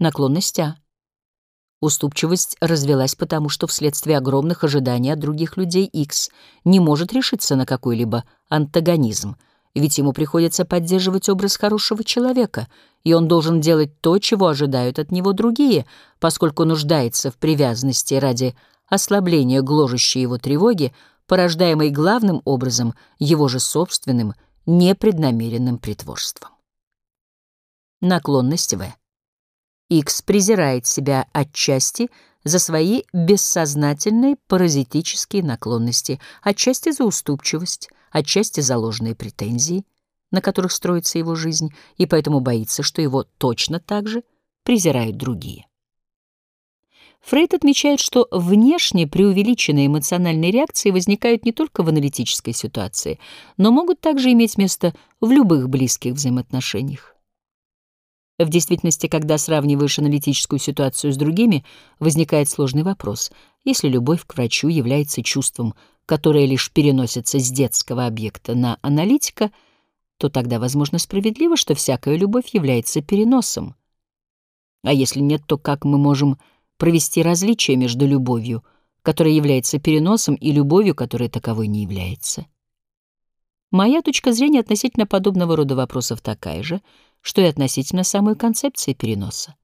Наклонность А. Уступчивость развилась потому, что вследствие огромных ожиданий от других людей X не может решиться на какой-либо антагонизм, ведь ему приходится поддерживать образ хорошего человека, и он должен делать то, чего ожидают от него другие, поскольку нуждается в привязанности ради ослабления гложущей его тревоги, порождаемой главным образом его же собственным непреднамеренным притворством. Наклонность В. Икс презирает себя отчасти за свои бессознательные паразитические наклонности, отчасти за уступчивость, отчасти за ложные претензии, на которых строится его жизнь, и поэтому боится, что его точно так же презирают другие. Фрейд отмечает, что внешне преувеличенные эмоциональные реакции возникают не только в аналитической ситуации, но могут также иметь место в любых близких взаимоотношениях. В действительности, когда сравниваешь аналитическую ситуацию с другими, возникает сложный вопрос. Если любовь к врачу является чувством, которое лишь переносится с детского объекта на аналитика, то тогда, возможно, справедливо, что всякая любовь является переносом. А если нет, то как мы можем провести различие между любовью, которая является переносом, и любовью, которая таковой не является? Моя точка зрения относительно подобного рода вопросов такая же, что и относительно самой концепции переноса.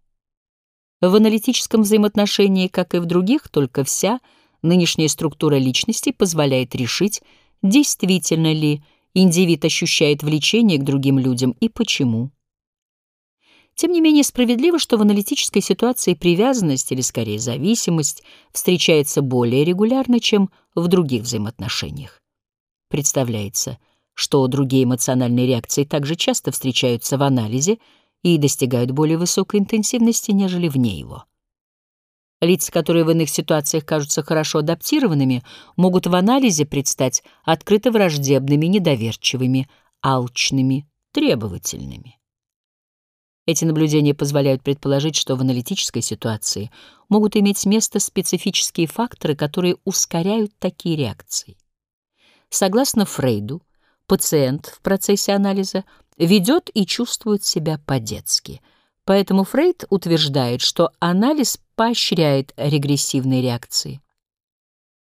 В аналитическом взаимоотношении, как и в других, только вся нынешняя структура личности позволяет решить, действительно ли индивид ощущает влечение к другим людям и почему. Тем не менее, справедливо, что в аналитической ситуации привязанность, или скорее зависимость, встречается более регулярно, чем в других взаимоотношениях. Представляется – что другие эмоциональные реакции также часто встречаются в анализе и достигают более высокой интенсивности, нежели вне его. Лица, которые в иных ситуациях кажутся хорошо адаптированными, могут в анализе предстать открыто враждебными, недоверчивыми, алчными, требовательными. Эти наблюдения позволяют предположить, что в аналитической ситуации могут иметь место специфические факторы, которые ускоряют такие реакции. Согласно Фрейду, пациент в процессе анализа ведет и чувствует себя по-детски. Поэтому Фрейд утверждает, что анализ поощряет регрессивные реакции.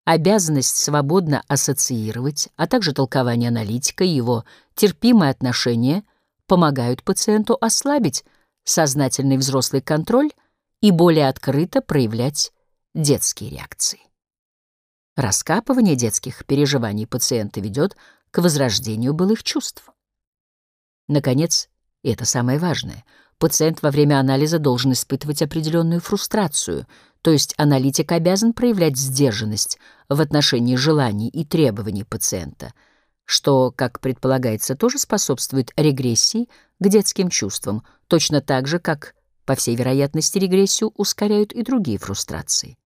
Обязанность свободно ассоциировать, а также толкование аналитика и его терпимое отношение помогают пациенту ослабить сознательный взрослый контроль и более открыто проявлять детские реакции. Раскапывание детских переживаний пациента ведет к возрождению былых чувств. Наконец, и это самое важное, пациент во время анализа должен испытывать определенную фрустрацию, то есть аналитик обязан проявлять сдержанность в отношении желаний и требований пациента, что, как предполагается, тоже способствует регрессии к детским чувствам, точно так же, как, по всей вероятности, регрессию ускоряют и другие фрустрации.